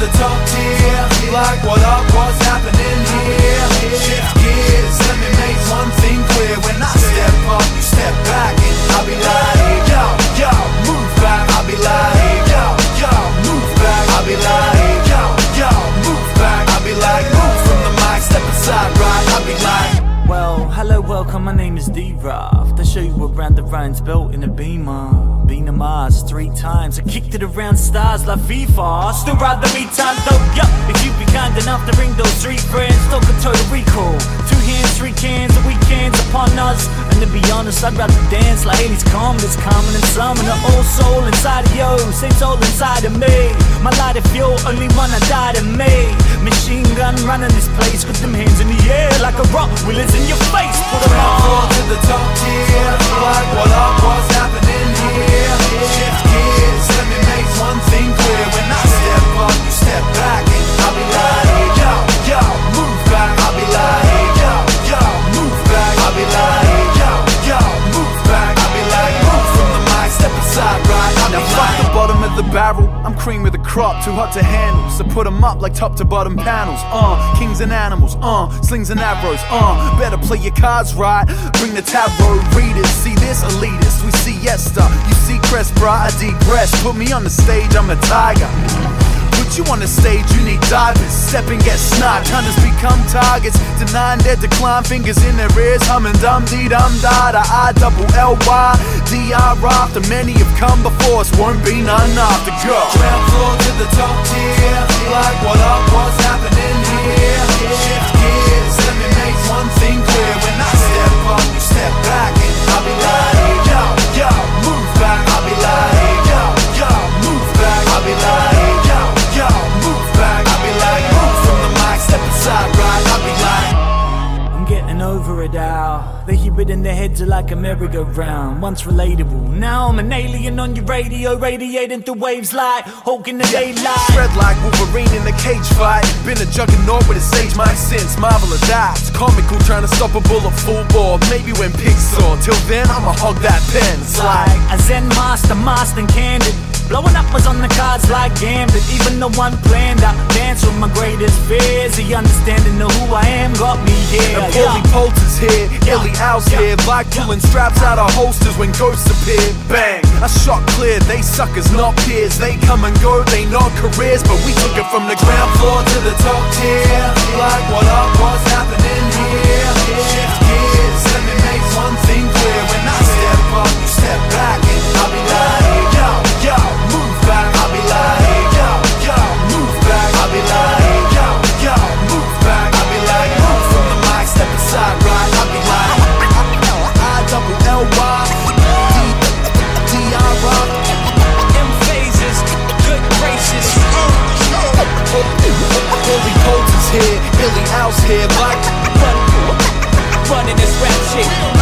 the top tier. Like what up, what's happening here? Shift gears, let me make one thing clear. When I step up, you step back, and I'll be like, yo, yo, move back. I'll be like, yo, yo, move back. I'll be like, yo, yo, move back. I'll be like, move from the mic, step aside, right? I'll be like. Well, hello, welcome, my name is D-Roth To show you around the rhymes built in a beamer Been to Mars three times. I kicked it around stars like FIFA Still ride the beat time though, yup. If you be kind enough to bring those three friends Don't a total recall. Two hands, three cans, the weekends upon us. And to be honest, I'd rather dance like Haley's calm. That's common and summon the old soul inside of you Same soul inside of me. My light of fuel, only one I died in me. Machine gun running this place With them hands in the air like a rock. Will it's in your face, put 'em Ground on to the top tier. Crop, too hot to handle. So put 'em up like top to bottom panels. Uh, kings and animals. Uh, slings and arrows. Uh, better play your cards right. Bring the tarot readers. See this elitist. We see Yester. You see Crest, bruh. I digress. Put me on the stage. I'm a tiger. Put you on the stage, you need divers. Step and get sniped. Hunters become targets. Denying their decline. Fingers in their ears. Humming dum dee dum da da I double L Y D R after many have come before us. Won't be none after go. Ground floor over it now. They hear it in their heads like a merry-go-round. Once relatable, now I'm an alien on your radio, radiating through waves like Hulk in the daylight. Tread like Wolverine in a cage fight. Been a juggernaut with a sage mind since. Marvel. It's comical trying to stop a bullet full bore. Maybe when pigs saw. Till then, I'ma hog that pen. It's like. Like a Zen master, master and candid. Blowing up was on the cards like Gambit. Even the one unplanned, I dance with my greatest fears. The understanding of who I am got me here. And Yeah. Paulie Polter's here, Illy Owl's Yeah. here, like pulling straps out of holsters when ghosts appear. Bang, I shot clear, they suckers, not peers. They come and go, they not careers, but we took it from the ground floor to the top tier. Like what up, what's house here like running, running this rap shit.